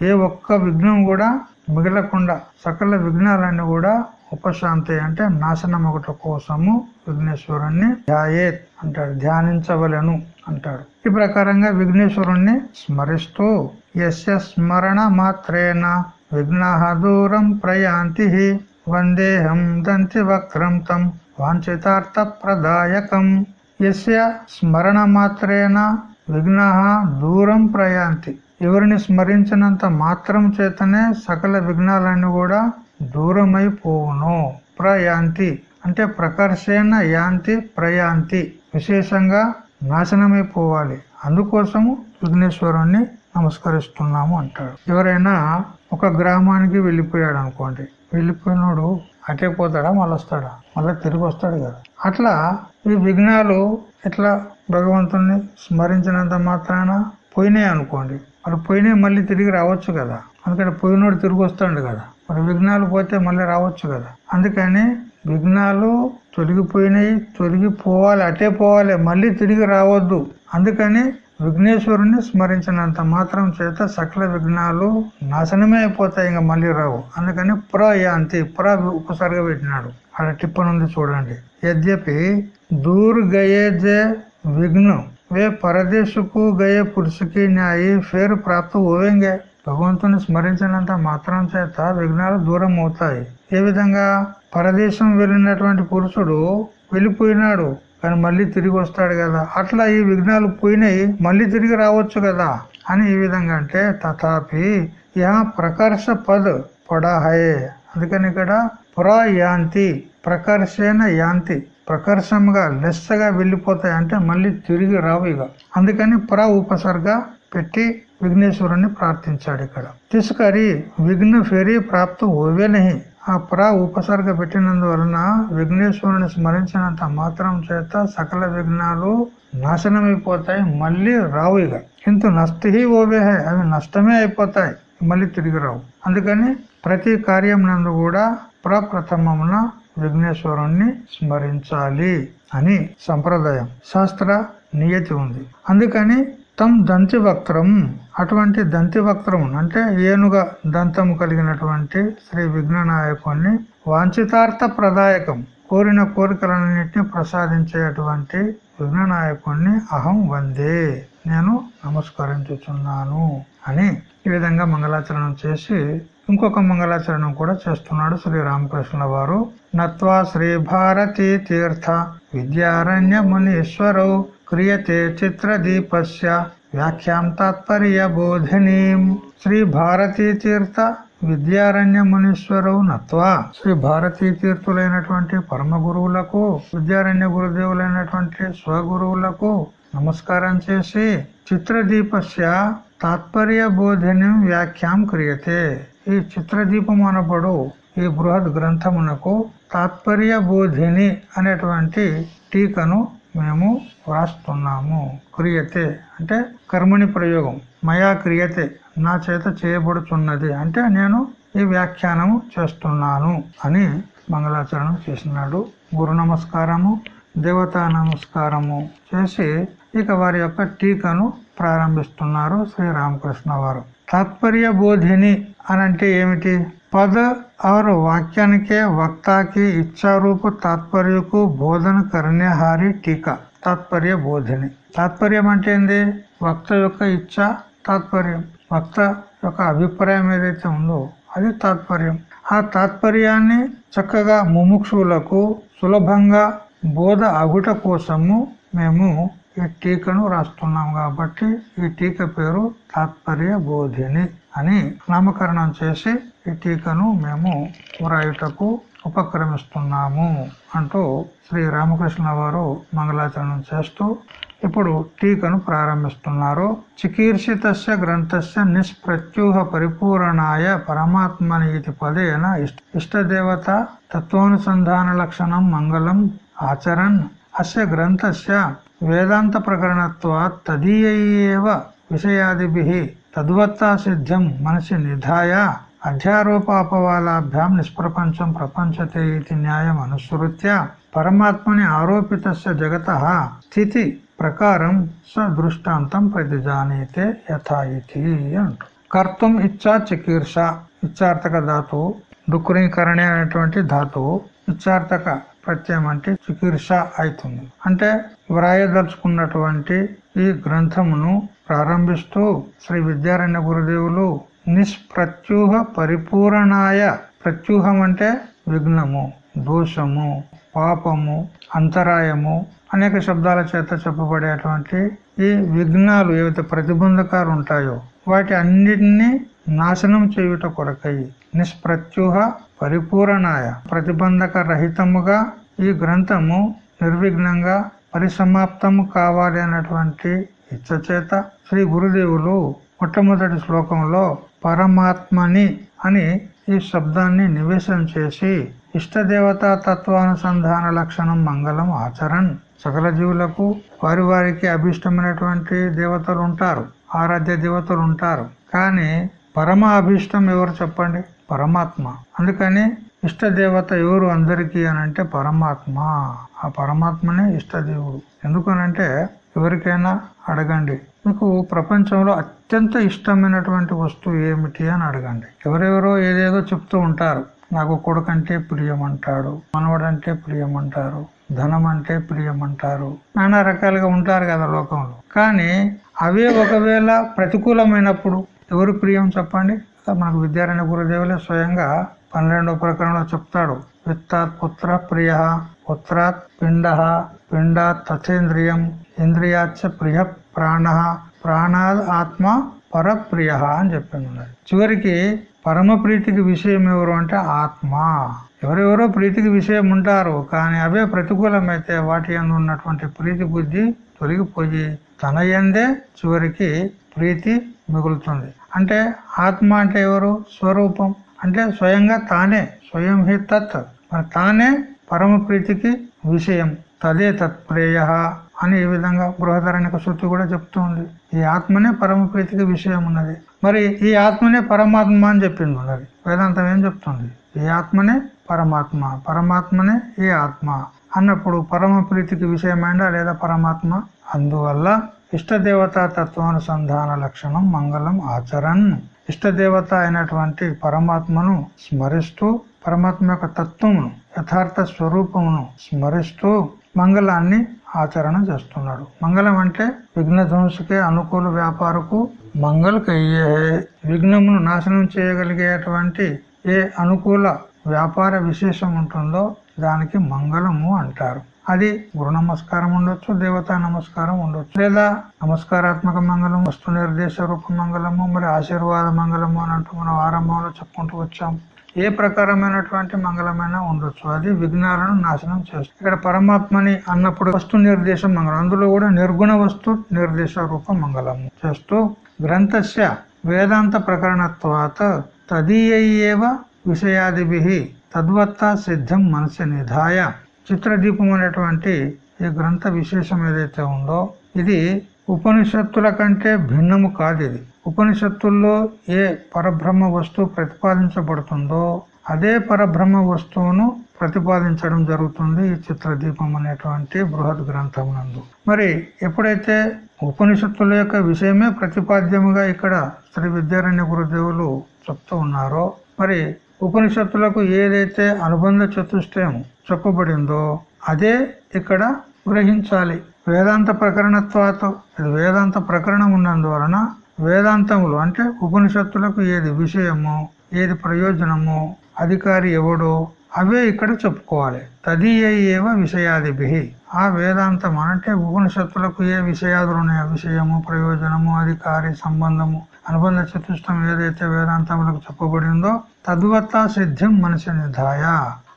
ఏ ఒక్క విఘ్నం కూడా మిగలకుండా సకల విఘ్నాలన్నీ కూడా ఉపశాంతి అంటే నాశనం ఒకటి కోసము విఘ్నేశ్వరుణ్ణి ధ్యాయేత్ అంటాడు ధ్యానించవలను అంటాడు ఈ ప్రకారంగా విఘ్నేశ్వరుణ్ణి స్మరిస్తూ యస్య స్మరణ మాత్రేన విఘ్న దూరం ప్రయాంతి వందేహం దంతి వక్రం తం వాంఛితార్థ ప్రదాయకం యస్య స్మరణ మాత్రేన విఘ్న దూరం ప్రయాంతి ఎవరిని స్మరించినంత మాత్రం చేతనే సకల విఘ్నాలన్నీ కూడా దూరమైపోవును. ప్రయాంతి. అంటే ప్రకర్షణ యాంతి ప్రయాంతి. విశేషంగా నాశనమైపోవాలి. అందుకోసము విఘ్నేశ్వరుణ్ణి నమస్కరిస్తున్నాము అంటాడు. ఎవరైనా ఒక గ్రామానికి వెళ్ళిపోయాడు అనుకోండి వెళ్ళిపోయినోడు అటే పోతాడా మళ్ళీ వస్తాడా మళ్ళీ తిరిగి వస్తాడు కదా. అట్లా ఈ విఘ్నాలు ఇట్లా భగవంతుణ్ణి స్మరించినంత మాత్రాన పోయినాయి అనుకోండి మరి పోయినా మళ్ళీ తిరిగి రావచ్చు కదా. అందుకని పోయినోడు తిరిగి వస్తాడు కదా. మరి విఘ్నాలు పోతే మళ్ళీ రావచ్చు కదా. అందుకని విఘ్నాలు తొలగిపోయినాయి తొలగిపోవాలి అటే పోవాలి మళ్ళీ తిరిగి రావద్దు. అందుకని విఘ్నేశ్వరుని స్మరించినంత మాత్రం చేత సకల విఘ్నాలు నాశనమే అయిపోతాయి ఇంకా మళ్ళీ రావు. అందుకని ప్ర యాంతి ప్ర ఉపసర్గ పెట్టినాడు. ఆడ టిప్పనుంది చూడండి. యద్యపి దూర్ విఘ్నం. వే పరదేశకు గయే పురుషుకి న్యాయి ఫేర్ ప్రాప్త ఓవెంగే భగవంతుని స్మరించినంత మాత్రం చేత విఘ్నాలు దూరం అవుతాయి ఏ విధంగా పరదేశం వెళ్ళినటువంటి పురుషుడు వెళ్ళిపోయినాడు కానీ మళ్ళీ తిరిగి వస్తాడు కదా. అట్లా ఈ విఘ్నాలు పోయినాయి మళ్ళీ తిరిగి రావచ్చు కదా అని ఈ విధంగా అంటే తథాపి యా ప్రకర్ష పద్ పడాహయే. అందుకని ఇక్కడ పురా యాంతి ప్రకర్షేణ యాంతి. ప్రకర్షంగా లెస్సగా వెళ్ళిపోతాయి అంటే మళ్ళీ తిరిగి రావు ఇక. అందుకని ప్ర ఉపసర్గ పెట్టి విఘ్నేశ్వరుణ్ణి ప్రార్థించాడు ఇక్కడ. తీసుకరి విఘ్న ఫెరీ ప్రాప్త ఓవే నహి ఆ ప్రా ఉపసర్గ పెట్టినందువలన విఘ్నేశ్వరుని స్మరించినంత మాత్రం చేత సకల విఘ్నాలు నాశనమైపోతాయి మళ్ళీ రావు ఇక. ఇంత నష్టి ఓవేహే అవి నష్టమే అయిపోతాయి మళ్ళీ తిరిగి రావు. అందుకని ప్రతి కార్యం నందు కూడా ప్రప్రథమమున విఘ్నేశ్వరుణ్ణి స్మరించాలి అని సంప్రదాయం శాస్త్ర నియతి ఉంది. అందుకని తమ్ దంతి వక్త్రం అటువంటి దంతి వక్రం అంటే ఏనుగ దంతము కలిగినటువంటి శ్రీ విఘ్ననాయకుణ్ణి వాంఛితార్థ ప్రదాయకం కోరిన కోరికలన్నింటినీ ప్రసాదించేటువంటి విఘ్ననాయకుణ్ణి అహం వందే నేను నమస్కరించుచున్నాను అని ఈ విధంగా మంగళాచరణం చేసి ఇంకొక మంగళాచరణం కూడా చేస్తున్నాడు శ్రీ రామకృష్ణ వారు నత్వా శ్రీ భారతీ తీర్థ విద్యారణ్య మునీశ్వరౌ క్రియతే చిత్రదీపస్య వ్యాఖ్యాం తాత్పర్య బోధినీం. శ్రీ భారతీ తీర్థ విద్యారణ్య మునీశ్వరవు నత్వా. శ్రీ భారతీ తీర్థులైనటువంటి పరమ గురువులకు విద్యారణ్య గురుదేవులైనటువంటి స్వగురువులకు నమస్కారం చేసి చిత్రదీపస్య తాత్పర్య బోధిని వ్యాఖ్యాం క్రియతే. ఈ చిత్రదీపం ఈ బృహద్ గ్రంథమునకు తాత్పర్య బోధిని అనేటువంటి టీకను మేము వ్రాస్తున్నాము. క్రియతే అంటే కర్మని ప్రయోగం. మయా క్రియతే నా చేత చేయబడుతున్నది అంటే నేను ఈ వ్యాఖ్యానం చేస్తున్నాను అని మంగళాచరణం చేసినాడు. గురు నమస్కారము దేవతా నమస్కారము చేసి ఇక వారి యొక్క టీకను ప్రారంభిస్తున్నారు శ్రీరామకృష్ణ వారు తాత్పర్య బోధిని అనంటే ఏమిటి? పద और వాక్యానికే వక్తాకి ఇచ్చారూపు తాత్పర్యకు బోధన కరణ్యహారి టీకా తాత్పర్య బోధిని. తాత్పర్యం అంటే ఏంది? వక్త యొక్క ఇచ్చ తాత్పర్యం. వక్త యొక్క అభిప్రాయం ఏదైతే ఉందో అది తాత్పర్యం. ఆ తాత్పర్యాన్ని చక్కగా ముముక్షువులకు సులభంగా బోధ అగుట కోసము మేము ఈ టీకను రాస్తున్నాం కాబట్టి ఈ టీక పేరు తాత్పర్య బోధిని. అని నామకరణం చేసి ఈ టీకను మేము వ్రాయుటకు ఉపక్రమిస్తున్నాము అంటూ శ్రీ రామకృష్ణ వారు మంగళాచరణం చేస్తూ ఇప్పుడు టీకను ప్రారంభిస్తున్నారు. చికీర్షిత గ్రంథస్య నిష్ప్రత్యూహ పరిపూరణాయ పరమాత్మని ఇది పదేన ఇష్టదేవత తత్వానుసంధాన లక్షణం మంగళం ఆచరన్. అస్య గ్రంథస్య వేదాంత ప్రకరణత్వాత్ తదీయైవ విషయాదిభి తద్వత్తా సిద్ధం మనసి నిధాయ అధ్యారోపాపవాలాభ్యాం నిష్ప్రపంచం ప్రపంచతే ఇది న్యాయం అనుసృత్య. పరమాత్మని ఆరోపిత జగత. స్థితి ప్రకారం స దృష్టాంతం ప్రతిజానీతే యథా ఇది అంటు. కర్తం ఇచ్చా చికీర్ష ఇచ్చార్థక ధాతువు. డుక్రీకరణి అనేటువంటి ధాతువు. ఇచ్చార్థక ప్రత్యయం అంటే చికీర్ష అవుతుంది అంటే వ్రాయదలుచుకున్నటువంటి ఈ గ్రంథమును ప్రారంభిస్తూ శ్రీ విద్యారణ్య గురుదేవులు నిష్ప్రత్యూహ పరిపూర్ణాయ ప్రత్యూహం అంటే విఘ్నము దోషము పాపము అంతరాయము అనేక శబ్దాల చేత చెప్పబడేటువంటి ఈ విఘ్నాలు ఏవైతే ప్రతిబంధకాలు ఉంటాయో వాటి అన్నిటినీ నాశనం చేయుట కొరకై నిష్ప్రత్యూహ పరిపూర్ణాయ ప్రతిబంధక రహితముగా ఈ గ్రంథము నిర్విఘ్నంగా పరిసమాప్తము కావాలి అన్నటువంటి ఇచ్చచేత శ్రీ గురుదేవులు మొట్టమొదటి శ్లోకంలో పరమాత్మని అని ఈ శబ్దాన్ని నివేశం చేసి ఇష్టదేవతా తత్వానుసంధాన లక్షణం మంగళం ఆచరణ్ సకల జీవులకు వారి వారికి అభిష్టమైనటువంటి దేవతలు ఉంటారు ఆరాధ్య దేవతలు ఉంటారు. కానీ పరమ అభిష్టం ఎవరు చెప్పండి? పరమాత్మ. అందుకని ఇష్ట దేవత ఎవరు అందరికీ అని అంటే పరమాత్మ. ఆ పరమాత్మనే ఇష్టదేవుడు. ఎందుకనంటే ఎవరికైనా అడగండి. మీకు ప్రపంచంలో అత్యంత ఇష్టమైనటువంటి వస్తువు ఏమిటి అని అడగండి. ఎవరెవరో ఏదేదో చెప్తూ ఉంటారు. నాకు కొడుకంటే ప్రియం అంటాడు మనవడంటే ప్రియం అంటారు ధనం అంటే ప్రియం అంటారు నానా రకాలుగా ఉంటారు కదా లోకంలో. కానీ అవే ఒకవేళ ప్రతికూలమైనప్పుడు ఎవరు ప్రియం చెప్పండి? మనకు విద్యారాయణ గురుదేవులే స్వయంగా పన్నెండో ప్రకరణలో చెప్తాడు. విత్తాత్ పుత్ర ప్రియ పుత్రాత్ పిండ పిండాత్ తథేంద్రియం ఇంద్రియాచ ప్రియ ప్రాణ ప్రాణాద్ ఆత్మ పరప్రియ అని చెప్పింది చివరికి పరమ ప్రీతికి విషయం ఎవరు అంటే ఆత్మ. ఎవరెవరో ప్రీతికి విషయం ఉంటారు కానీ అవే ప్రతికూలమైతే వాటి ఎందు ఉన్నటువంటి ప్రీతి బుద్ధి తొలగిపోయి తన ఎందే చివరికి ప్రీతి మిగులుతుంది. అంటే ఆత్మ అంటే ఎవరు? స్వరూపం. అంటే స్వయంగా తానే స్వయం హి తత్. మరి తానే పరమ ప్రీతికి విషయం. తదే తత్ప్రేయ అని ఈ విధంగా బృహధరణిక శృతి కూడా చెప్తుంది ఈ ఆత్మనే పరమ ప్రీతికి విషయం ఉన్నది. మరి ఈ ఆత్మనే పరమాత్మ అని చెప్పింది ఉన్నది. వేదాంతం ఏం చెప్తుంది? ఈ ఆత్మనే పరమాత్మ. పరమాత్మనే ఈ ఆత్మ. అన్నప్పుడు పరమ ప్రీతికి విషయమైందా లేదా పరమాత్మ? అందువల్ల ఇష్టదేవత తత్వానుసంధాన లక్షణం మంగళం ఆచరన్. ఇష్టదేవత అయినటువంటి పరమాత్మను స్మరిస్తూ పరమాత్మ యొక్క తత్వమును యథార్థ స్వరూపమును స్మరిస్తూ మంగళాన్ని ఆచరణ చేస్తున్నాడు. మంగళం అంటే విఘ్నధ్వంసుకే అనుకూల వ్యాపారకు మంగళ కయ్యే విఘ్నమును నాశనం చేయగలిగేటువంటి ఏ అనుకూల వ్యాపార విశేషం ఉంటుందో దానికి మంగళము అంటారు. అది గురు నమస్కారం ఉండొచ్చు దేవతా నమస్కారం ఉండొచ్చు. లేదా నమస్కారాత్మక మంగళం వస్తు నిర్దేశ రూప మంగళము మరి ఆశీర్వాద మంగళము అని అంటూ మనం ఆరంభంలో చెప్పుకుంటూ వచ్చాం. ఏ ప్రకారమైనటువంటి మంగళమైనా ఉండొచ్చు. అది విఘ్నాలను నాశనం చేస్తుంది. ఇక్కడ పరమాత్మని అన్నప్పుడు వస్తు నిర్దేశం మంగళం అందులో కూడా నిర్గుణ వస్తు నిర్దేశ రూప మంగళము చేస్తూ గ్రంథస్య వేదాంత ప్రకరణత్వాత తదీయేవ విషయాదిభి తద్వత్త సిద్ధం మనసు నిధాయ. చిత్రదీపం అనేటువంటి ఈ గ్రంథ విశేషం ఏదైతే ఉందో ఇది ఉపనిషత్తుల కంటే భిన్నము కాదు ఇది. ఉపనిషత్తుల్లో ఏ పరబ్రహ్మ వస్తువు ప్రతిపాదించబడుతుందో అదే పరబ్రహ్మ వస్తువును ప్రతిపాదించడం జరుగుతుంది ఈ చిత్రదీపం అనేటువంటి బృహద్ గ్రంథం నందు మరి ఎప్పుడైతే ఉపనిషత్తుల యొక్క విషయమే ప్రతిపాద్యముగా ఇక్కడ శ్రీ విద్యారణ్య గురుదేవులు చెప్తూ ఉన్నారో మరి ఉపనిషత్తులకు ఏదైతే అనుబంధ చతుష్టయం చెప్పబడిందో అదే ఇక్కడ గ్రహించాలి. వేదాంత ప్రకరణత్వాతో ఇది వేదాంత ప్రకరణం ఉన్నందువలన వేదాంతములు అంటే ఉపనిషత్తులకు ఏది విషయము ఏది ప్రయోజనము అధికారి ఎవడో అవే ఇక్కడ చెప్పుకోవాలి. తదీయ ఏవ విషయాదిభి. ఆ వేదాంతం అంటే ఉపనిషత్తులకు ఏ విషయాదులు ఉన్నాయో విషయము ప్రయోజనము అధికారి సంబంధము అనుబంధ చతుష్టం ఏదైతే వేదాంతములకు చెప్పబడిందో తద్వత్తా సిద్ధం మనిషి నిధాయ.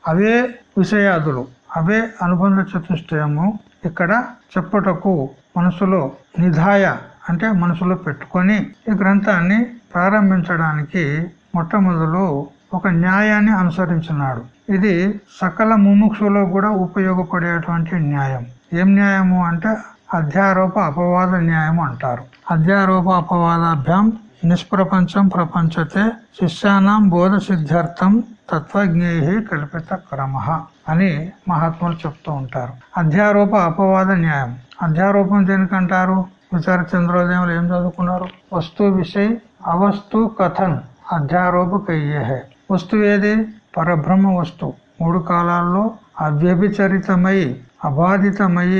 అవే విషయాదులు అవే అనుబంధ చతుష్టయము ఇక్కడ చెప్పుటకు మనసులో నిధాయ అంటే మనసులో పెట్టుకొని ఈ గ్రంథాన్ని ప్రారంభించడానికి మొట్టమొదలు ఒక న్యాయాన్ని అనుసరించినాడు. ఇది సకల ముముక్షులో కూడా ఉపయోగపడేటువంటి న్యాయం. ఏం న్యాయము అంటే అధ్యారోప అపవాద న్యాయం అంటారు. అధ్యారోప అపవాదాభ్యాం నిష్ప్రపంచం ప్రపంచతే శిష్యానాం బోధ సిద్ధార్థం తత్వజ్ఞేహి కల్పిత క్రమ అని మహాత్ములు చెప్తూ ఉంటారు. అధ్యారోప అపవాద న్యాయం. అధ్యారోపం దేనికంటారు? విచార చంద్రోదయంలో ఏం చదువుకున్నారు? వస్తు విషయ అవస్తు కథన్ అధ్యారోప కయ్యే హే వస్తువు ఏది? పరబ్రహ్మ వస్తువు మూడు కాలాల్లో అవ్యభిచరితమై అబాధితమై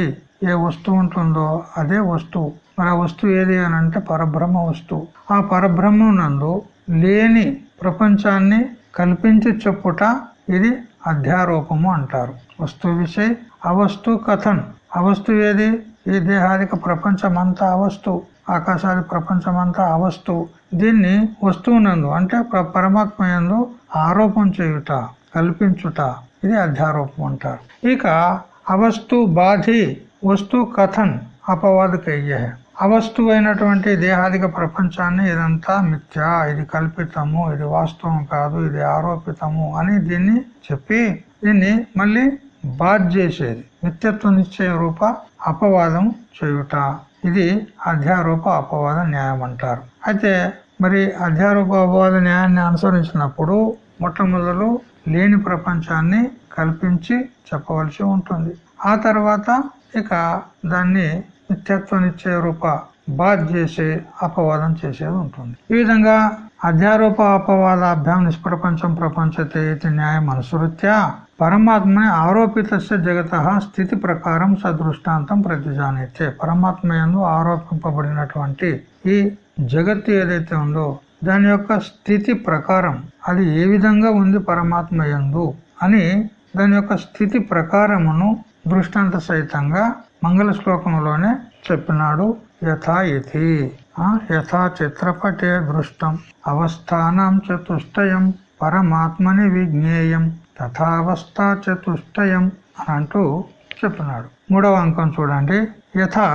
ఏ వస్తువు ఉంటుందో అదే వస్తువు మరి ఆ వస్తువు ఏది అని అంటే పరబ్రహ్మ వస్తువు ఆ పరబ్రహ్మం నందు లేని ప్రపంచాన్ని కల్పించి చెప్పుట ఇది అధ్యారోపము అంటారు. వస్తు విషయ అవస్తు కథన్. అవస్తు ఏది? ఈ దేహాదిక ప్రపంచమంతా అవస్తు. ఆకాశాది ప్రపంచమంతా అవస్తు. దీన్ని వస్తువునందు అంటే పరమాత్మ ఎందు ఆరోపం చేయుట కల్పించుట ఇది అధ్యారూపం అంటారు. ఇక అవస్తు బాధి వస్తు కథన్ అపవాదకయ్య. అవస్తు అయినటువంటి దేహాదిక ప్రపంచాన్ని ఇదంతా మిథ్య. ఇది కల్పితము ఇది వాస్తవం కాదు ఇది ఆరోపితము అని దీన్ని చెప్పి దీన్ని మళ్ళీ బాధ చేసేది. నిత్యత్వ నిశ్చయ రూప అపవాదం చేయుట. ఇది అధ్యారూప అపవాద న్యాయం అంటారు. అయితే మరి అధ్యారూప అపవాద న్యాయాన్ని అనుసరించినప్పుడు మొట్టమొదలు లేని ప్రపంచాన్ని కల్పించి చెప్పవలసి ఉంటుంది. ఆ తర్వాత ఇక దాన్ని నిత్యత్వ నిశ్చయ రూప బాధ్ చేసే అపవాదం చేసేది ఉంటుంది. ఈ విధంగా అధ్యారూప అపవాదాభ్యాం నిష్ప్రపంచం ప్రపంచతే న్యాయం అనుసృత్య. పరమాత్మని ఆరోపిత జగత స్థితి ప్రకారం సదృష్టాంతం ప్రతిజానైతే పరమాత్మ ఎందు ఆరోపింపబడినటువంటి ఈ జగత్తు ఏదైతే ఉందో దాని యొక్క స్థితి ప్రకారం అది ఏ విధంగా ఉంది పరమాత్మ ఎందు అని దాని యొక్క స్థితి ప్రకారమును దృష్టాంత సహితంగా మంగళ శ్లోకంలోనే చెప్పినాడు యథా ఇతి యథా చిత్రపటే దృష్టం అవస్థానం చతుష్టయం పరమాత్మని విజ్ఞేయం. తథావస్థ చతుష్టయం అని అంటూ చెప్పినాడు మూడవ అంకం చూడండి. యథా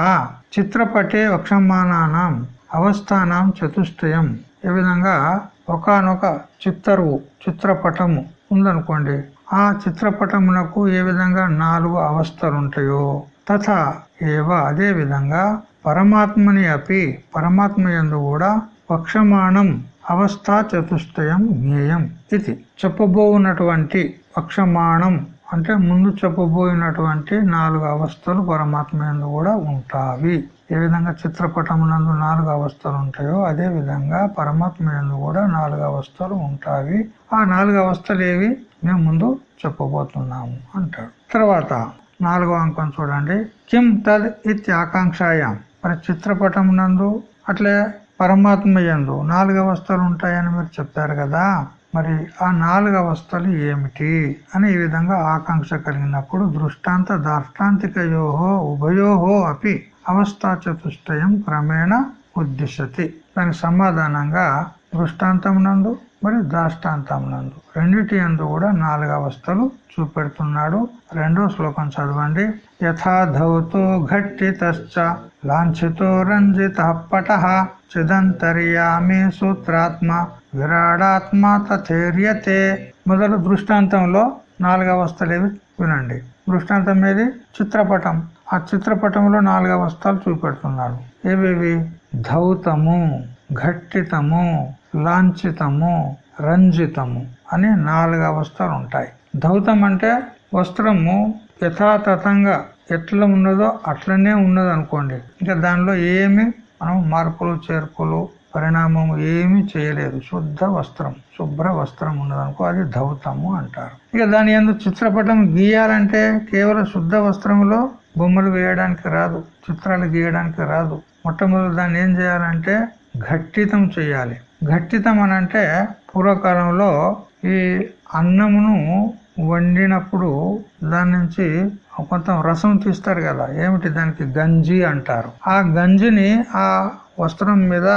చిత్రపటే వక్షమానానం అవస్థానం చతుష్టయం. ఈ విధంగా? ఒకనొక చిత్తరువు చిత్రపటము ఉందనుకోండి. ఆ చిత్రపటమునకు ఏ విధంగా నాలుగు అవస్థలుంటాయో? తథా ఏవ అదే విధంగా పరమాత్మని అపి పరమాత్మ ఎందు కూడా వక్షమాణం అవస్థా చతుష్టయం జ్ఞేయం ఇది. చెప్పబోనటువంటి వక్షమాణం అంటే ముందు చెప్పబోయినటువంటి నాలుగు అవస్థలు పరమాత్మ ఎందు కూడా ఉంటావి. ఏ విధంగా చిత్రపటం నందు నాలుగు అవస్థలు ఉంటాయో అదే విధంగా పరమాత్మ ఎందు కూడా నాలుగు అవస్థలు ఉంటాయి ఆ నాలుగు అవస్థలు ఏవి మేము ముందు చెప్పబోతున్నాము అంటాడు. తర్వాత నాలుగో అంకం చూడండి. కిం తద్ ఇత్య ఆకాంక్షాయం. మరి చిత్రపటం నందు అట్లే పరమాత్మ ఎందు నాలుగు అవస్థలు ఉంటాయని మీరు చెప్పారు కదా. మరి ఆ నాలుగు అవస్థలు ఏమిటి? అని ఈ విధంగా ఆకాంక్ష కలిగినప్పుడు దృష్టాంత దాష్టాంతికయోహో ఉభయోహో అపి అవస్థా చతుష్టయం క్రమేణ ఉద్దిశతి. దానికి సమాధానంగా దృష్టాంతం నందు మరి దాష్టాంతమునందు రెండిటి ఎందు కూడా నాలుగు అవస్థలు చూపెడుతున్నాడు. రెండో శ్లోకం చదవండి. యథాధౌతో ఘట్టితశ్చ లాంఛితో రంజిత పట చిదంతర్యామి సూత్రాత్మ విరాడాత్మ తథేర్యతే. మొదలు దృష్టాంతంలో నాలుగు అవస్థలేవి వినండి. దృష్టాంతం ఏది? చిత్రపటం. ఆ చిత్రపటంలో నాలుగు అవస్థలు చూపెడుతున్నాడు. ఏవేవి? ధౌతము ఘట్టితము లాంఛితము రంజితము అని నాలుగు అవస్థలు ఉంటాయి ధౌతం అంటే వస్త్రము యథాతథంగా ఎట్లా ఉన్నదో అట్లనే ఉన్నది అనుకోండి ఇంకా దానిలో ఏమి మనం మార్పులు చేర్పులు పరిణామం ఏమి చేయలేదు. శుద్ధ వస్త్రం శుభ్ర వస్త్రం ఉన్నదనుకో అది ధౌతము అంటారు. ఇక దాని ఎందుకు చిత్రపటం గీయాలంటే కేవలం శుద్ధ వస్త్రంలో బొమ్మలు వేయడానికి రాదు చిత్రాలు గీయడానికి రాదు. మొట్టమొదటి దాన్ని ఏం చేయాలంటే ఘట్టితం చేయాలి. ఘట్టితం అని అంటే పూర్వకాలంలో ఈ అన్నమును వండినప్పుడు దాని నుంచి కొంత రసం తీస్తారు కదా. ఏమిటి దానికి? గంజి అంటారు. ఆ గంజిని ఆ వస్త్రం మీద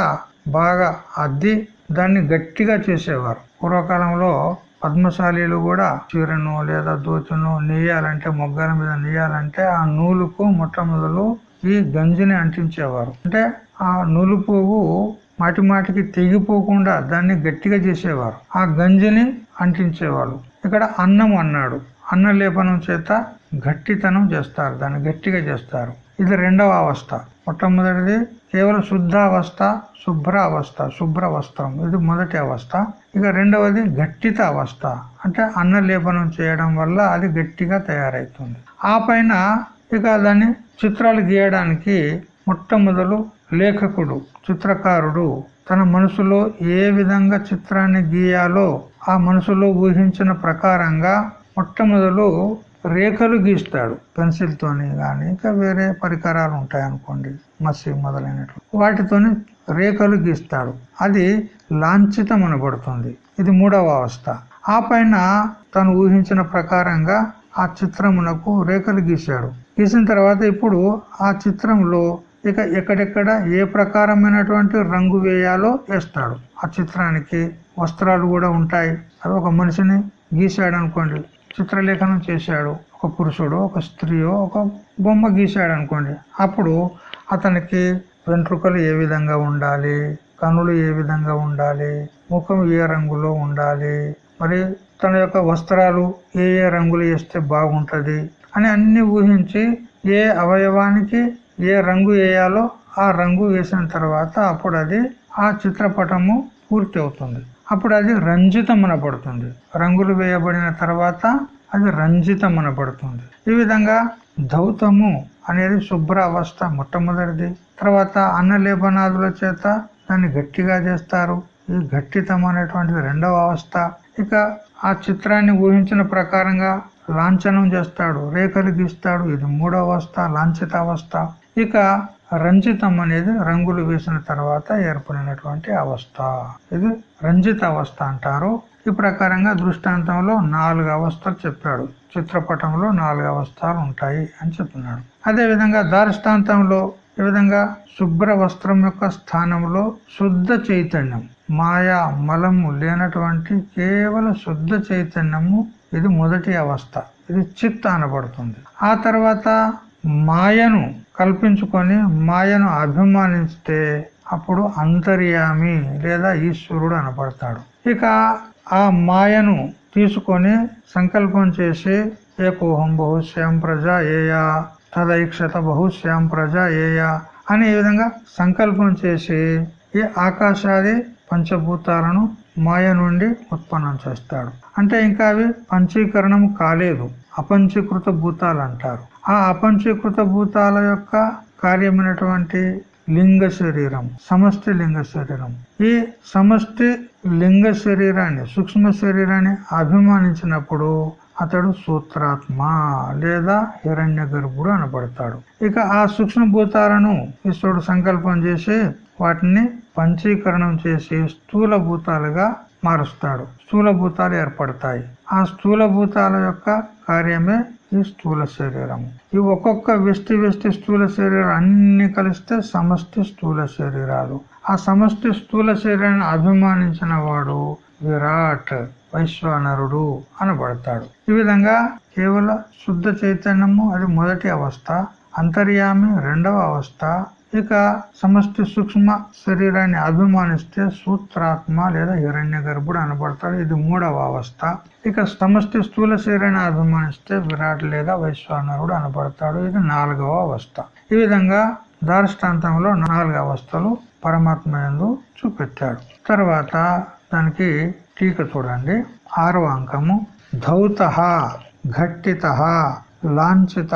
బాగా అద్ది దాన్ని గట్టిగా చేసేవారు. పూర్వకాలంలో పద్మశాలీలు కూడా చీరను లేదా దోచును నెయ్యాలంటే మొగ్గల మీద నెయ్యాలంటే ఆ నూలుకు మొట్టమొదలు ఈ గంజిని అంటించేవారు. అంటే ఆ నూలు పువ్వు మాటి మాటికి తెగిపోకుండా దాన్ని గట్టిగా చేసేవారు. ఆ గంజిని అంటించేవాళ్ళు. ఇక్కడ అన్నం అన్నాడు. అన్న లేపనం చేత గట్టితనం చేస్తారు. దాన్ని గట్టిగా చేస్తారు. ఇది రెండవ అవస్థ. మొట్టమొదటిది కేవలం శుద్ధ అవస్థ శుభ్ర అవస్థ శుభ్ర వస్త్రం ఇది మొదటి అవస్థ. ఇక రెండవది గట్టిత అవస్థ. అంటే అన్న లేపనం చేయడం వల్ల అది గట్టిగా తయారవుతుంది ఆ పైన ఇక దాన్ని చిత్రాలు గీయడానికి మొట్టమొదలు లేఖకుడు చిత్రకారుడు తన మనసులో ఏ విధంగా చిత్రాన్ని గీయాలో ఆ మనసులో ఊహించిన ప్రకారంగా మొట్టమొదలు రేఖలు గీస్తాడు. పెన్సిల్తోని కానీ ఇంకా వేరే పరికరాలు ఉంటాయనుకోండి మసి మొదలైనట్లు. వాటితోని రేఖలు గీస్తాడు. అది లాంఛితం అనబడుతుంది. ఇది మూడవ అవస్థ. ఆ పైన తను ఊహించిన ప్రకారంగా ఆ చిత్రమునకు రేఖలు గీశాడు. గీసిన తర్వాత ఇప్పుడు ఆ చిత్రంలో ఇక ఎక్కడెక్కడ ఏ ప్రకారమైనటువంటి రంగు వేయాలో వేస్తాడు. ఆ చిత్రానికి వస్త్రాలు కూడా ఉంటాయి. అది ఒక మనిషిని గీశాడు అనుకోండి చిత్రలేఖనం చేశాడు. ఒక పురుషుడు ఒక స్త్రీయో ఒక బొమ్మ గీశాడు అనుకోండి అప్పుడు అతనికి వెంట్రుకలు ఏ విధంగా ఉండాలి? కనులు ఏ విధంగా ఉండాలి? ముఖం ఏ రంగులో ఉండాలి? మరి తన యొక్క వస్త్రాలు ఏ ఏ రంగులు వేస్తే బాగుంటుంది? అని అన్ని ఊహించి ఏ అవయవానికి ఏ రంగు వేయాలో ఆ రంగు వేసిన తర్వాత అప్పుడు అది ఆ చిత్రపటము పూర్తి అవుతుంది అప్పుడు అది రంజితం అనబడుతుంది రంగులు వేయబడిన తర్వాత అది రంజితం అనబడుతుంది ఈ విధంగా ధౌతము అనేది శుభ్ర అవస్థ మొట్టమొదటిది. తర్వాత అన్నలేపనాదుల చేత దాన్ని గట్టిగా చేస్తారు. ఈ గట్టితం అనేటువంటిది రెండవ అవస్థ. ఇక ఆ చిత్రాన్ని ఊహించిన ప్రకారంగా లాంఛనం చేస్తాడు రేఖలు గీస్తాడు. ఇది మూడవ అవస్థ లాంఛిత అవస్థ. ఇక రంజితం అనేది రంగులు వేసిన తర్వాత ఏర్పడినటువంటి అవస్థ. ఇది రంజిత అవస్థ అంటారు. ఈ ప్రకారంగా దృష్టాంతంలో నాలుగు అవస్థలు చెప్పాడు. చిత్రపటంలో నాలుగు అవస్థలు ఉంటాయి అని చెప్తున్నాడు. అదే విధంగా దారిష్టాంతంలో ఈ విధంగా శుభ్ర వస్త్రం యొక్క స్థానంలో శుద్ధ చైతన్యం మాయా మలము లేనటువంటి కేవల శుద్ధ చైతన్యము ఇది మొదటి అవస్థ. ఇది చిత్త అనబడుతుంది ఆ తర్వాత మాయను కల్పించుకొని మాయను అభిమానిస్తే అప్పుడు అంతర్యామి లేదా ఈశ్వరుడు అనబడతాడు. ఇక ఆ మాయను తీసుకొని సంకల్పం చేసి ఏకోహం బహుశ్యాం ప్రజ ఏయా తదైక్షత బహుశ్యాం ప్రజ ఏయా అని ఈ విధంగా సంకల్పం చేసి ఈ ఆకాశాది పంచభూతాలను మాయ నుండి ఉత్పన్నం చేస్తాడు. అంటే ఇంకా అవి పంచీకరణం కాలేదు. అపంచీకృత భూతాలు అంటారు. ఆ అపంచీకృత భూతాల యొక్క కార్యమైనటువంటి లింగ శరీరం సమష్టి లింగ శరీరం. ఈ సమష్టి లింగ శరీరాన్ని సూక్ష్మ శరీరాన్ని అభిమానించినప్పుడు అతడు సూత్రాత్మ లేదా హిరణ్య గర్భుడు అనబడతాడు. ఇక ఆ సూక్ష్మ భూతాలను ఈశ్వరుడు సంకల్పం చేసి వాటిని పంచీకరణం చేసి స్థూల భూతాలుగా మారుస్తాడు. స్థూల భూతాలు ఏర్పడతాయి. ఆ స్థూల భూతాల యొక్క కార్యమే ఈ స్థూల శరీరం. ఈ ఒక్కొక్క వెష్టి వెష్టి స్థూల శరీరం అన్ని కలిస్తే సమష్టి స్థూల శరీరాలు. ఆ సమష్టి స్థూల శరీరాన్ని అభిమానించిన వాడు విరాట్ వైశ్వానరుడు అనబడతాడు. ఈ విధంగా కేవల శుద్ధ చైతన్యము అది మొదటి అవస్థ అంతర్యామి రెండవ అవస్థ ఇక సమష్టి సూక్ష్మ శరీరాన్ని అభిమానిస్తే సూత్రాత్మ లేదా హిరణ్య గర్భుడు అనబడతాడు. ఇది మూడవ అవస్థ. ఇక సమష్టి స్థూల శరీరాన్ని అభిమానిస్తే విరాట్ లేదా వైశ్వానరుడు అనబడతాడు. ఇది నాలుగవ అవస్థ. ఈ విధంగా దారిష్టాంతంలో నాలుగు అవస్థలు పరమాత్మ ఎందు చూపెట్టాడు. తర్వాత దానికి టీక చూడండి. ఆరవ అంకము. ధౌత ఘట్టిత లాంఛిత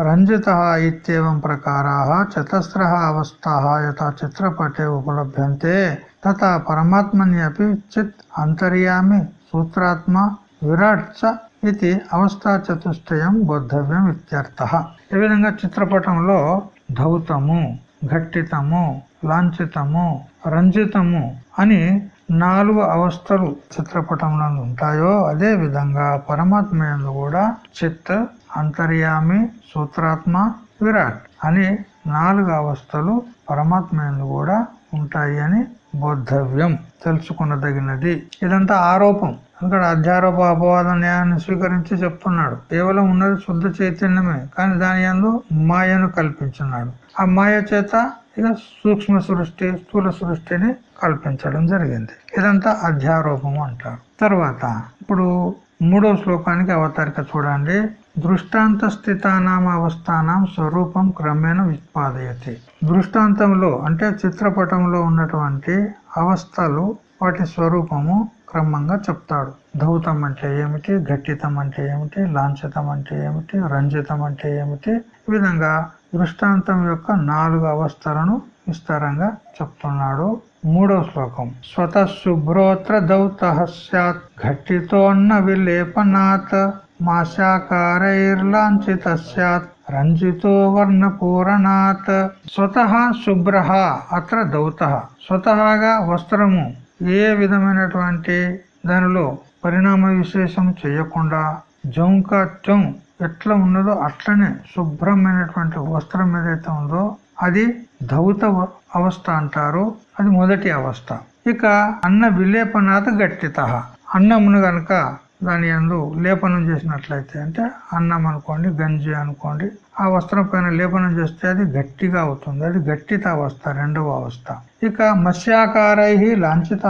రంజిత ఇత్యేవం ప్రకారా చతస్ర అవస్థా యథా చిత్రపటే ఉపలభ్యంతే తథా పరమాత్మని అపి చిత్ అంతర్యామి సూత్రాత్మ విరాట్ చ ఇది అవస్థా చతుష్టయం బోద్ధవ్యం ఇత్యర్థ ఈ విధంగా చిత్రపటంలో ధౌతము ఘట్టితము లాంఛితము రంజితము అని నాలుగు అవస్థలు చిత్రపటంలో ఉంటాయో అదే విధంగా పరమాత్మ యందు కూడా చిత్ అంతర్యామి సూత్రాత్మ విరాట్ అని నాలుగు అవస్థలు పరమాత్మ యందు కూడా ఉంటాయి అని బోద్ధవ్యం తెలుసుకున్నదగినది ఇదంతా ఆరోపం. ఇక్కడ అధ్యారోప అపవాద న్యాయాన్ని స్వీకరించి చెప్తున్నాడు. కేవలం ఉన్నది శుద్ధ చైతన్యమే కానీ దాని యందు మాయను కల్పించున్నాడు ఆ మాయ చేత ఇక సూక్ష్మ సృష్టి స్థూల సృష్టిని కల్పించడం జరిగింది. ఇదంతా అధ్యారోపము అంటారు. తర్వాత ఇప్పుడు మూడో శ్లోకానికి అవతారిక చూడండి. దృష్టాంత స్థితానాం అవస్థానం స్వరూపం క్రమేణ విత్పాదయతి. దృష్టాంతంలో అంటే చిత్రపటంలో ఉన్నటువంటి అవస్థలు వాటి స్వరూపము క్రమంగా చెప్తాడు. ధౌతం అంటే ఏమిటి? ఘట్టితం అంటే ఏమిటి? లాంఛితం అంటే ఏమిటి? రంజితం అంటే ఏమిటి? ఈ విధంగా దృష్టాంతం యొక్క నాలుగు అవస్థలను విస్తారంగా చెప్తున్నాడు. మూడో శ్లోకం. స్వత శుభ్రోత్ర దౌత సత్ ఘట్టితోన్న విలేపనాత్ మాశాకారైర్లాంఛిత సత్ రంజితో వర్ణపూరణాత్ స్వత శుభ్ర అత్ర దౌత. స్వతహాగా వస్త్రము ఏ విధమైనటువంటి దానిలో పరిణామ విశేషం చేయకుండా జౌంక చౌం ఎట్లా ఉన్నదో అట్లనే శుభ్రమైనటువంటి వస్త్రం ఏదైతే ఉందో అది ధౌత అవస్థ అంటారు. అది మొదటి అవస్థ. ఇక అన్న విలేపనాథ గట్టిత. అన్నమును గనక దాని ఎందు లేపనం చేసినట్లయితే అంటే అన్నం అనుకోండి గంజి అనుకోండి ఆ వస్త్రం పైన లేపనం చేస్తే అది గట్టిగా అవుతుంది. అది గట్టిత అవస్థ రెండవ అవస్థ. ఇక మత్స్యాకారై లాంఛిత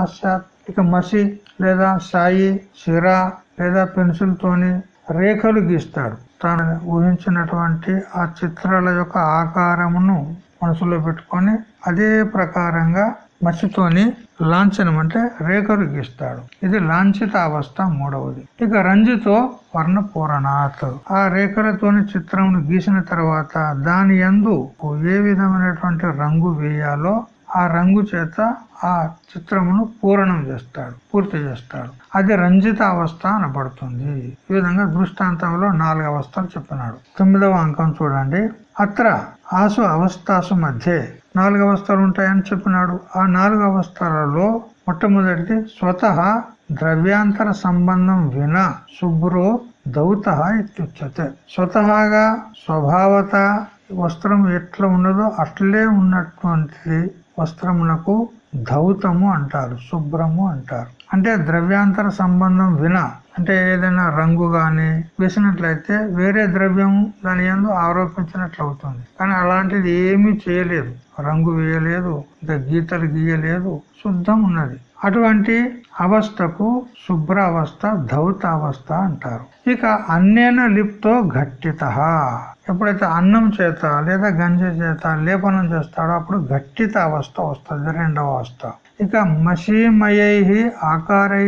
ఇక మసి లేదా సాయి సిరా లేదా పెన్సిల్ తోని రేఖలు గీస్తాడు తాను ఊహించినటువంటి ఆ చిత్రాల యొక్క ఆకారమును మనసులో పెట్టుకొని అదే ప్రకారంగా మసితోని లాంఛనం అంటే రేఖలు గీస్తాడు. ఇది లాంఛిత అవస్థ మూడవది. ఇక రంజితో వర్ణ పూరణాత్ ఆ రేఖలతోని చిత్రమును గీసిన తర్వాత దాని యందు ఏ విధమైనటువంటి రంగు వేయాలో ఆ రంగు చేత ఆ చిత్రమును పూరణం చేస్తాడు పూర్తి చేస్తాడు. అది రంజిత అవస్థ అనబడుతుంది. ఈ విధంగా దృష్టాంతంలో నాలుగు అవస్థలు చెప్పినాడు. తొమ్మిదవ అంకం చూడండి. అత్ర ఆసు అవస్థాసు మధ్య నాలుగు అవస్థలు ఉంటాయని చెప్పినాడు. ఆ నాలుగు అవస్థలలో మొట్టమొదటిది స్వతహా ద్రవ్యాంతర సంబంధం విన శుభ్రో దౌత ఇత్యుచ్యతే. స్వతహాగా స్వభావత వస్త్రం ఎట్లా ఉన్నదో అట్లే ఉన్నటువంటిది వస్త్రమునకు ధౌతము అంటారు శుభ్రము అంటారు. అంటే ద్రవ్యాంతర సంబంధం విన అంటే ఏదైనా రంగు కానీ వేసినట్లయితే వేరే ద్రవ్యం దాని ఎందు ఆరోపించినట్లు అవుతుంది కానీ అలాంటిది ఏమీ చేయలేదు. రంగు వేయలేదు ఇంకా గీతలు గీయలేదు శుద్ధం ఉన్నది అటువంటి అవస్థకు శుభ్ర అవస్థ ధౌత అవస్థ అంటారు. ఇక అన్నేన లిప్తో ఘట్టిత. ఎప్పుడైతే అన్నం చేత లేదా గంజ చేత లేపనం చేస్తాడో అప్పుడు ఘట్టిత అవస్థ వస్తుంది రెండవ అవస్థ. ఇక మషీమయై ఆకారై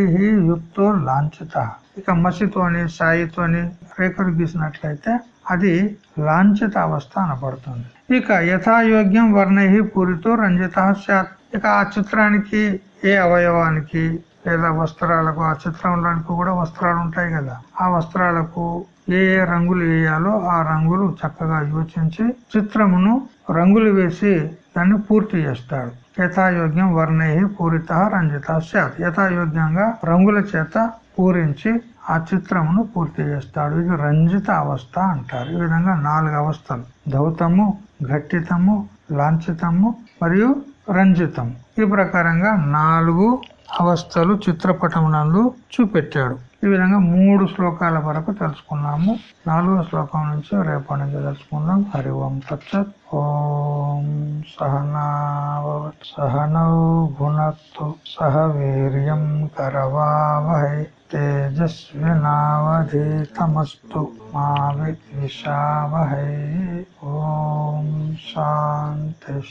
యుక్తో లాంఛిత. ఇక మసితోని సాయితోని రేఖలు గీసినట్లయితే అది లాంఛిత అవస్థ అనబడుతుంది. ఇక యథాయోగ్యం వర్ణై పూరితో రంజిత సత్ ఇక ఆ చిత్రానికి ఏ అవయవానికి లేదా వస్త్రాలకు ఆ చిత్రం ఉండడానికి కూడా వస్త్రాలు ఉంటాయి కదా. ఆ వస్త్రాలకు ఏ ఏ రంగులు వేయాలో ఆ రంగులు చక్కగా యోచించి చిత్రమును రంగులు వేసి దాన్ని పూర్తి చేస్తాడు. యథాయోగ్యం వర్ణై పూరిత రంజిత సార్ యథాయోగ్యంగా రంగుల చేత పూరించి ఆ చిత్రమును పూర్తి చేస్తాడు. ఇది రంజిత అవస్థ అంటారు. ఈ విధంగా నాలుగు అవస్థలు. ధౌతము ఘట్టితము లాంఛితము మరియు రంజితం. ఈ ప్రకారంగా నాలుగు అవస్థలు చిత్రపటమునందు చూపెట్టాడు. ఈ విధంగా మూడు శ్లోకాల వరకు తెలుసుకున్నాము. నాలుగో శ్లోకం నుంచి రేపటి నుంచి తెలుసుకుందాం. హరి ఓం తచ్చత్ ఓం సహనావత్ సహనౌ భునత్తు సహ వీర్యం కరవావహై తేజస్వినావధీతమస్తు మా విద్విషావహై. ఓం శాంతి.